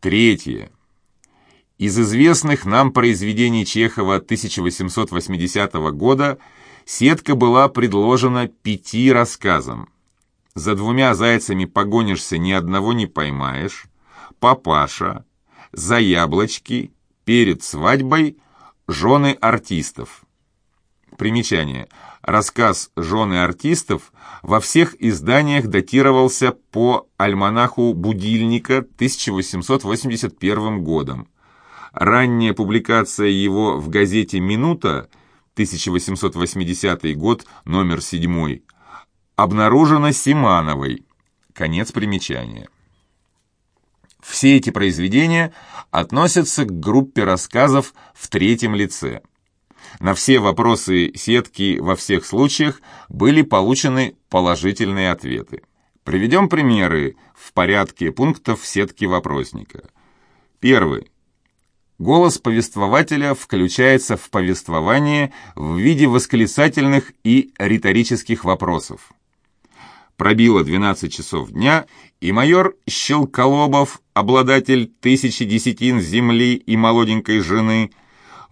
Третье. Из известных нам произведений Чехова 1880 года сетка была предложена пяти рассказам. «За двумя зайцами погонишься, ни одного не поймаешь», «Папаша», «За яблочки», «Перед свадьбой», «Жены артистов». Примечание. Рассказ «Жены артистов» во всех изданиях датировался по альманаху «Будильника» 1881 годом. Ранняя публикация его в газете «Минута» 1880 год, номер 7, обнаружена Симановой. Конец примечания. Все эти произведения относятся к группе рассказов в третьем лице. На все вопросы сетки во всех случаях были получены положительные ответы. Приведем примеры в порядке пунктов сетки вопросника. Первый. Голос повествователя включается в повествование в виде восклицательных и риторических вопросов. Пробило 12 часов дня, и майор Щелколобов, обладатель тысячи десятин земли и молоденькой жены,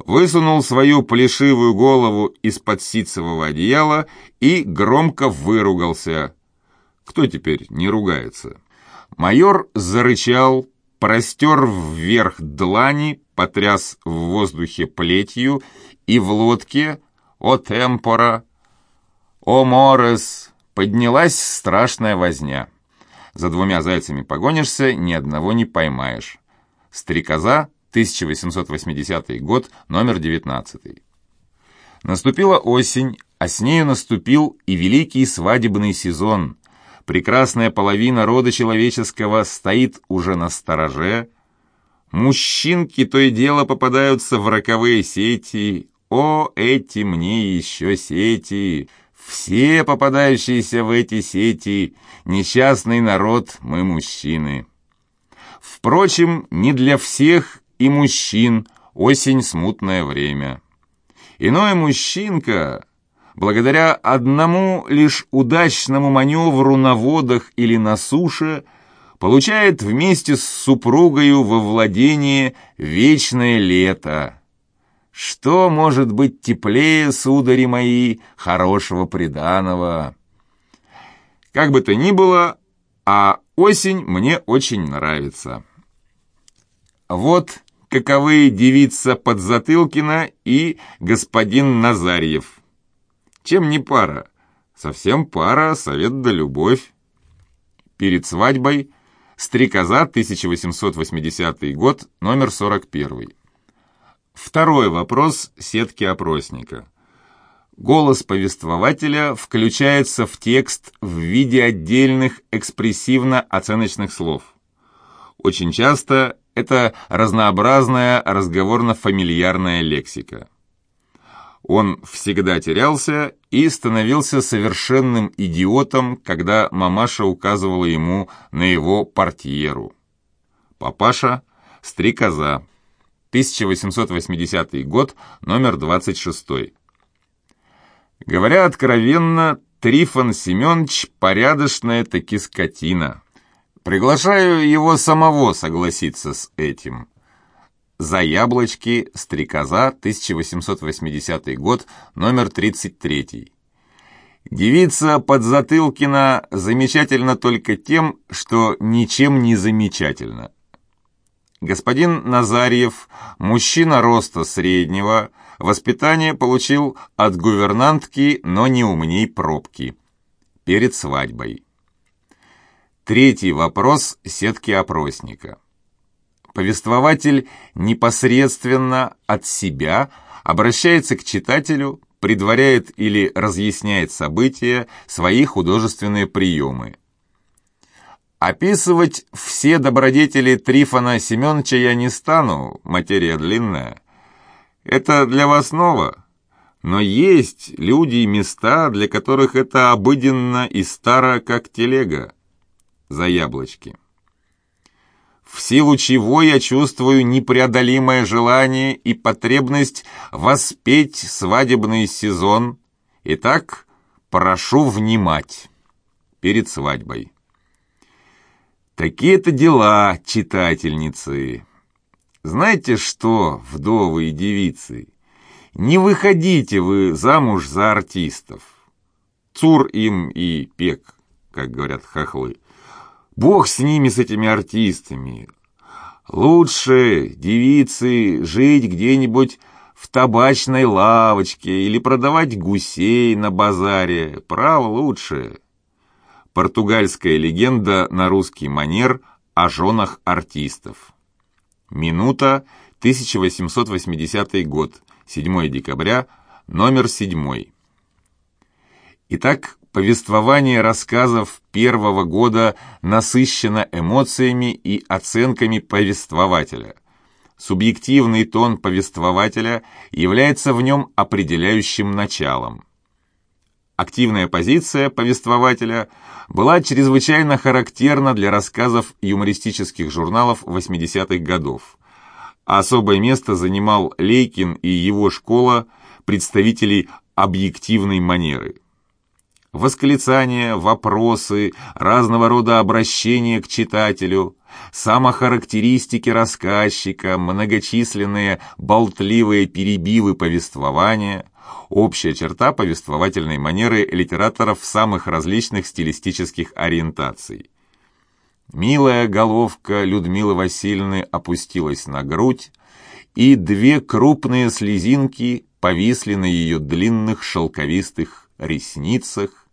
высунул свою плешивую голову из-под ситцевого одеяла и громко выругался. Кто теперь не ругается? Майор зарычал, простер вверх длани, потряс в воздухе плетью, и в лодке «О темпора», «О морес» поднялась страшная возня. За двумя зайцами погонишься, ни одного не поймаешь. Стрекоза 1880 год, номер 19. Наступила осень, а с нею наступил и великий свадебный сезон. Прекрасная половина рода человеческого стоит уже на стороже. Мужчинки то и дело попадаются в роковые сети. О, эти мне еще сети! Все попадающиеся в эти сети, несчастный народ, мы мужчины. Впрочем, не для всех и мужчин осень смутное время. Иной мужчинка, благодаря одному лишь удачному маневру на водах или на суше, получает вместе с супругою во владение вечное лето. Что может быть теплее, судари мои, хорошего приданого? Как бы то ни было, а осень мне очень нравится. Вот каковы девица Подзатылкина и господин Назарьев. Чем не пара? Совсем пара, совет да любовь. Перед свадьбой Стрекоза, 1880 год, номер 41. Второй вопрос сетки опросника. Голос повествователя включается в текст в виде отдельных экспрессивно-оценочных слов. Очень часто это разнообразная разговорно-фамильярная лексика. Он всегда терялся и становился совершенным идиотом, когда мамаша указывала ему на его портьеру. Папаша – стрекоза. 1880 год, номер 26. Говоря откровенно, Трифон Семенович порядочная таки скотина. Приглашаю его самого согласиться с этим. «За яблочки. Стрекоза. 1880 год. Номер 33». Девица Подзатылкина замечательна только тем, что ничем не замечательна. Господин Назарьев, мужчина роста среднего, воспитание получил от гувернантки, но не умней пробки. Перед свадьбой. Третий вопрос сетки опросника. Повествователь непосредственно от себя обращается к читателю, предваряет или разъясняет события, свои художественные приемы. Описывать все добродетели Трифона Семеновича я не стану, материя длинная. Это для вас ново. Но есть люди и места, для которых это обыденно и старо, как телега за яблочки. В силу чего я чувствую непреодолимое желание и потребность воспеть свадебный сезон. Итак, прошу внимать перед свадьбой. Такие-то дела, читательницы. Знаете что, вдовы и девицы, не выходите вы замуж за артистов. Цур им и пек, как говорят хохлы. Бог с ними, с этими артистами. Лучше, девицы, жить где-нибудь в табачной лавочке или продавать гусей на базаре. Право лучше. Португальская легенда на русский манер о женах артистов. Минута, 1880 год, 7 декабря, номер 7. Итак, повествование рассказов первого года насыщено эмоциями и оценками повествователя. Субъективный тон повествователя является в нем определяющим началом. Активная позиция повествователя была чрезвычайно характерна для рассказов юмористических журналов 80-х годов. Особое место занимал Лейкин и его школа представителей объективной манеры. Восклицания, вопросы, разного рода обращения к читателю, самохарактеристики рассказчика, многочисленные болтливые перебивы повествования – общая черта повествовательной манеры литераторов самых различных стилистических ориентаций. Милая головка Людмилы Васильевны опустилась на грудь, и две крупные слезинки повисли на ее длинных шелковистых ресницах,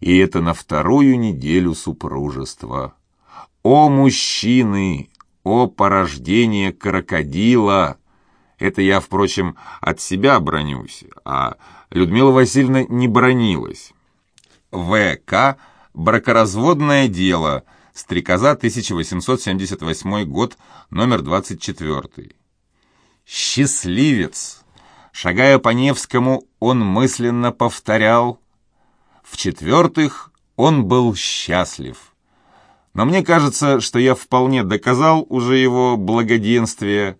и это на вторую неделю супружества. О, мужчины! О, порождение крокодила! Это я, впрочем, от себя бронюсь, а Людмила Васильевна не бронилась. В.К. «Бракоразводное дело», Стрекоза, 1878 год, номер 24. «Счастливец!» Шагая по Невскому, он мысленно повторял. В-четвертых, он был счастлив. Но мне кажется, что я вполне доказал уже его благоденствие,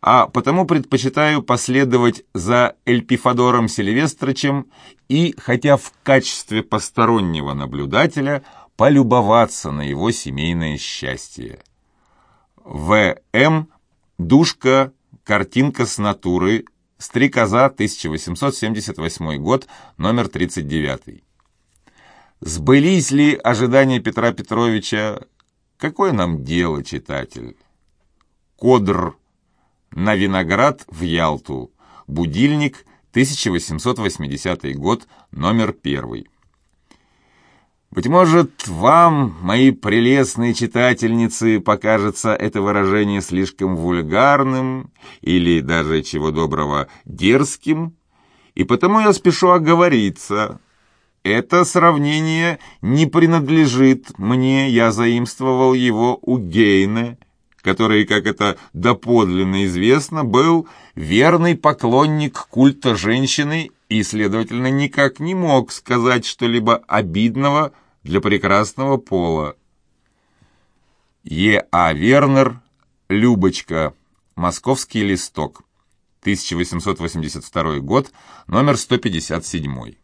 а потому предпочитаю последовать за Эльпифодором Сильвестрычем и, хотя в качестве постороннего наблюдателя, полюбоваться на его семейное счастье. В.М. Душка. Картинка с натуры. Стрекоза, 1878 год, номер 39. Сбылись ли ожидания Петра Петровича? Какое нам дело, читатель? Кодр на виноград в Ялту. Будильник, 1880 год, номер первый. Быть может, вам, мои прелестные читательницы, покажется это выражение слишком вульгарным или даже, чего доброго, дерзким, и потому я спешу оговориться. Это сравнение не принадлежит мне, я заимствовал его у Гейне, который, как это доподлинно известно, был верный поклонник культа женщины и, следовательно, никак не мог сказать что-либо обидного для прекрасного пола. Е. А. Вернер, Любочка, Московский листок, 1882 год, номер 157.